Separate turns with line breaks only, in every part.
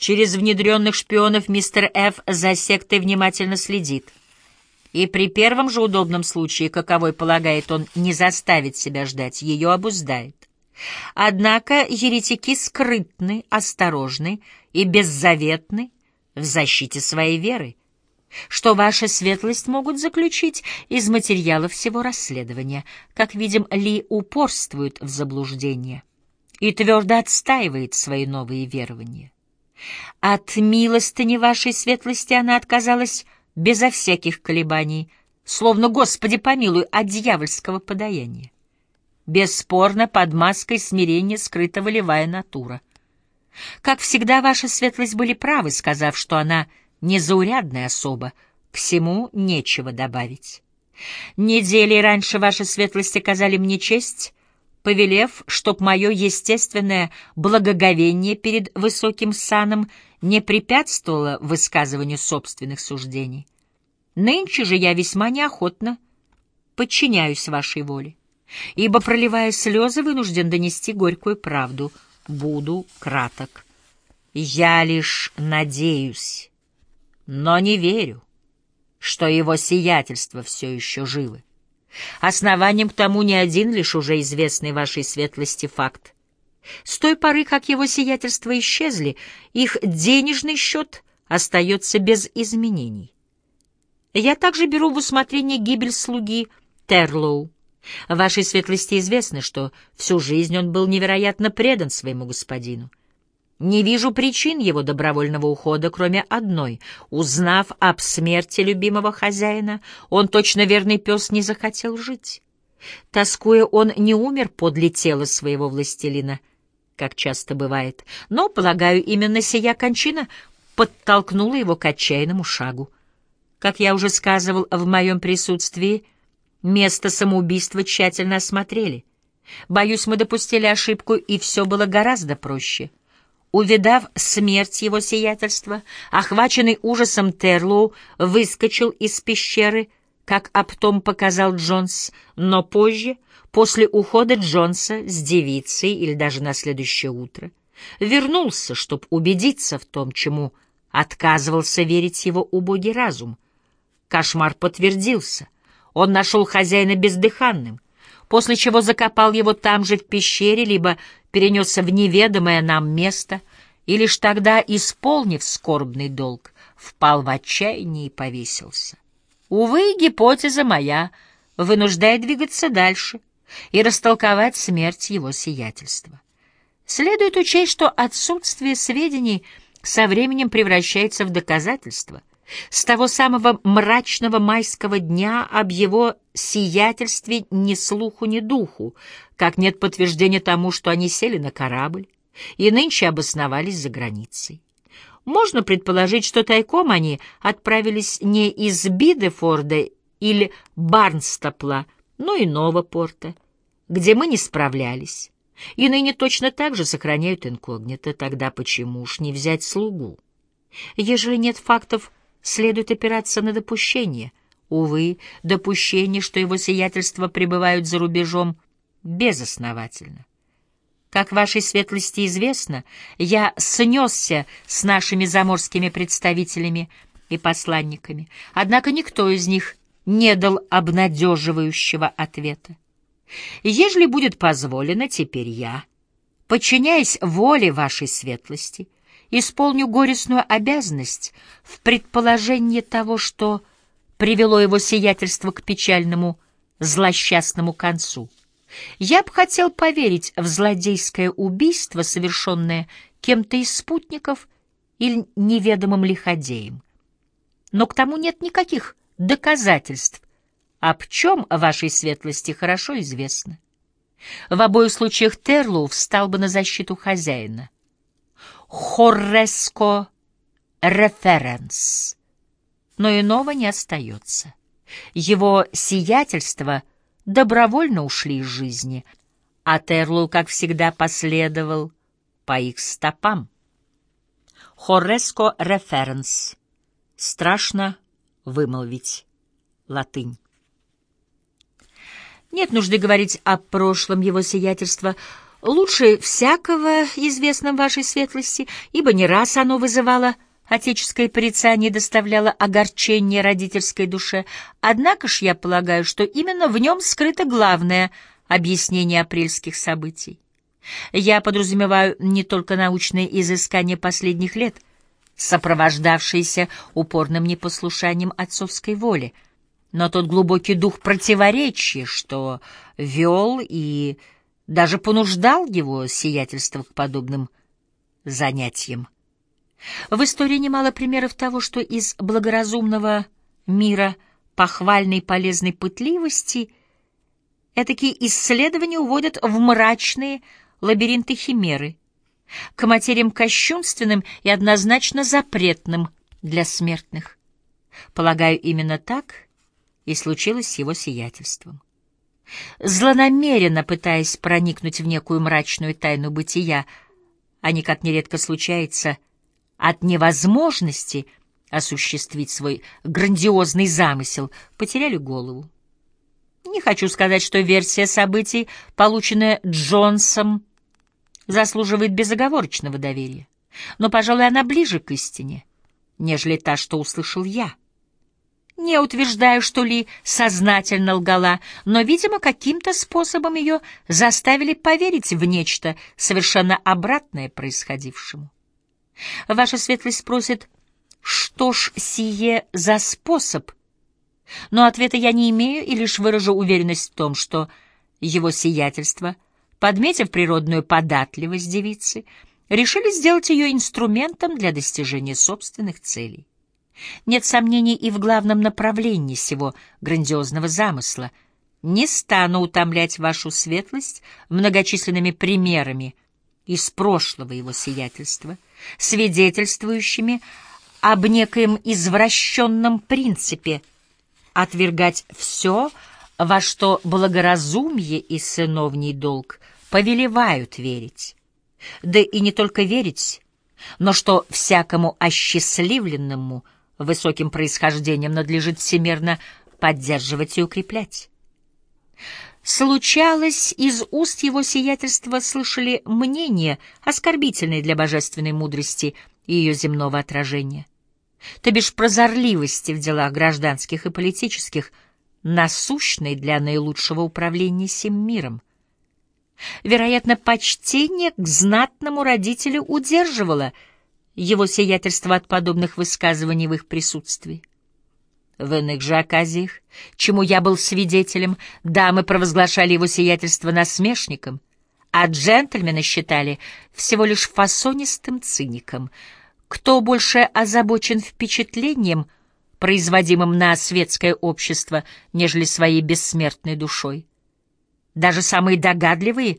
Через внедренных шпионов мистер Ф. за сектой внимательно следит. И при первом же удобном случае, каковой полагает он, не заставит себя ждать, ее обуздает. Однако еретики скрытны, осторожны и беззаветны в защите своей веры, что ваша светлость могут заключить из материалов всего расследования. Как видим, Ли упорствует в заблуждение и твердо отстаивает свои новые верования. От милостыни вашей светлости она отказалась безо всяких колебаний, словно, Господи помилуй, от дьявольского подаяния. Бесспорно, под маской смирения скрыта волевая натура. Как всегда, ваша светлость были правы, сказав, что она незаурядная особа, к всему нечего добавить. Недели раньше ваша светлость оказали мне честь повелев, чтоб мое естественное благоговение перед высоким саном не препятствовало высказыванию собственных суждений. Нынче же я весьма неохотно подчиняюсь вашей воле, ибо, проливая слезы, вынужден донести горькую правду. Буду краток. Я лишь надеюсь, но не верю, что его сиятельство все еще живы. Основанием к тому не один лишь уже известный вашей светлости факт. С той поры, как его сиятельства исчезли, их денежный счет остается без изменений. Я также беру в усмотрение гибель слуги Терлоу. Вашей светлости известно, что всю жизнь он был невероятно предан своему господину. Не вижу причин его добровольного ухода, кроме одной. Узнав об смерти любимого хозяина, он, точно верный пес, не захотел жить. Тоскуя, он не умер подле тела своего властелина, как часто бывает, но, полагаю, именно сия кончина подтолкнула его к отчаянному шагу. Как я уже сказывал в моем присутствии, место самоубийства тщательно осмотрели. Боюсь, мы допустили ошибку, и все было гораздо проще — Увидав смерть его сиятельства, охваченный ужасом Терлоу выскочил из пещеры, как об том показал Джонс, но позже, после ухода Джонса с девицей или даже на следующее утро, вернулся, чтобы убедиться в том, чему отказывался верить его убогий разум. Кошмар подтвердился. Он нашел хозяина бездыханным, после чего закопал его там же в пещере, либо перенесся в неведомое нам место и лишь тогда, исполнив скорбный долг, впал в отчаяние и повесился. Увы, гипотеза моя вынуждает двигаться дальше и растолковать смерть его сиятельства. Следует учесть, что отсутствие сведений со временем превращается в доказательство. С того самого мрачного майского дня об его сиятельстве ни слуху, ни духу, как нет подтверждения тому, что они сели на корабль и нынче обосновались за границей. Можно предположить, что тайком они отправились не из Бидефорда или Барнстапла, но иного порта, где мы не справлялись. И ныне точно так же сохраняют инкогнито, тогда почему уж не взять слугу? Ежели нет фактов, следует опираться на допущение. Увы, допущение, что его сиятельства пребывают за рубежом — безосновательно. Как вашей светлости известно, я снесся с нашими заморскими представителями и посланниками, однако никто из них не дал обнадеживающего ответа. Ежели будет позволено, теперь я, подчиняясь воле вашей светлости, исполню горестную обязанность в предположении того, что привело его сиятельство к печальному, злосчастному концу — я бы хотел поверить в злодейское убийство, совершенное кем-то из спутников или неведомым лиходеем. Но к тому нет никаких доказательств, об чем вашей светлости хорошо известно. В обоих случаях Терлоу встал бы на защиту хозяина. Хорреско референс. Но иного не остается. Его сиятельство — добровольно ушли из жизни, а Терлоу, как всегда, последовал по их стопам. Хореско референс. Страшно вымолвить. Латынь. Нет нужды говорить о прошлом его сиятельства. Лучше всякого известном вашей светлости, ибо не раз оно вызывало отеческое порицание и доставляло огорчение родительской душе. Однако ж я полагаю, что именно в нем скрыто главное объяснение апрельских событий. Я подразумеваю не только научные изыскания последних лет, сопровождавшиеся упорным непослушанием отцовской воли, но тот глубокий дух противоречия, что вел и даже понуждал его сиятельство к подобным занятиям. В истории немало примеров того, что из благоразумного мира похвальной полезной пытливости этакие исследования уводят в мрачные лабиринты химеры, к материям кощунственным и однозначно запретным для смертных. Полагаю, именно так и случилось с его сиятельством. Злонамеренно пытаясь проникнуть в некую мрачную тайну бытия, они, как нередко случается, от невозможности осуществить свой грандиозный замысел, потеряли голову. Не хочу сказать, что версия событий, полученная Джонсом, заслуживает безоговорочного доверия, но, пожалуй, она ближе к истине, нежели та, что услышал я. Не утверждаю, что Ли сознательно лгала, но, видимо, каким-то способом ее заставили поверить в нечто совершенно обратное происходившему. Ваша светлость спросит, что ж сие за способ? Но ответа я не имею и лишь выражу уверенность в том, что его сиятельство, подметив природную податливость девицы, решили сделать ее инструментом для достижения собственных целей. Нет сомнений и в главном направлении сего грандиозного замысла. Не стану утомлять вашу светлость многочисленными примерами из прошлого его сиятельства, свидетельствующими об некоем извращенном принципе отвергать все, во что благоразумие и сыновний долг повелевают верить. Да и не только верить, но что всякому осчастливленному – высоким происхождением надлежит всемерно поддерживать и укреплять. Случалось, из уст его сиятельства слышали мнения, оскорбительные для божественной мудрости и ее земного отражения, то бишь прозорливости в делах гражданских и политических, насущной для наилучшего управления всем миром. Вероятно, почтение к знатному родителю удерживало — его сиятельство от подобных высказываний в их присутствии. В иных же оказиях, чему я был свидетелем, дамы провозглашали его сиятельство насмешником, а джентльмены считали всего лишь фасонистым циником. Кто больше озабочен впечатлением, производимым на светское общество, нежели своей бессмертной душой? Даже самые догадливые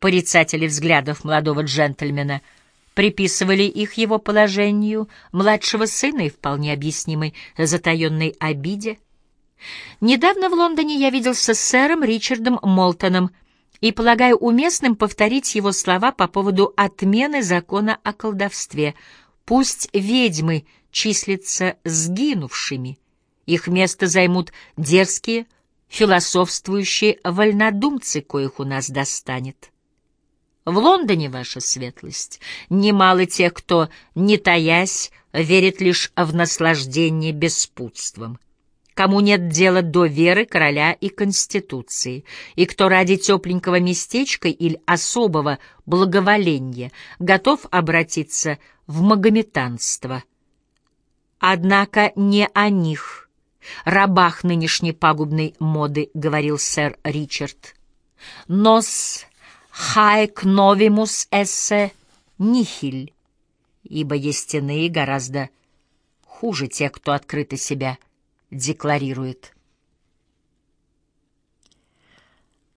порицатели взглядов молодого джентльмена — приписывали их его положению младшего сына и вполне объяснимой затаенной обиде. Недавно в Лондоне я виделся с сэром Ричардом Молтоном и полагаю уместным повторить его слова по поводу отмены закона о колдовстве. Пусть ведьмы числятся сгинувшими, их место займут дерзкие, философствующие вольнодумцы, коих у нас достанет. В Лондоне, ваша светлость, немало тех, кто, не таясь, верит лишь в наслаждение беспутством, кому нет дела до веры короля и конституции, и кто ради тепленького местечка или особого благоволения готов обратиться в магометанство. Однако не о них, рабах нынешней пагубной моды, говорил сэр Ричард. Нос «Haec novimus esse nihil», ибо есть иные гораздо хуже тех, кто открыто себя декларирует.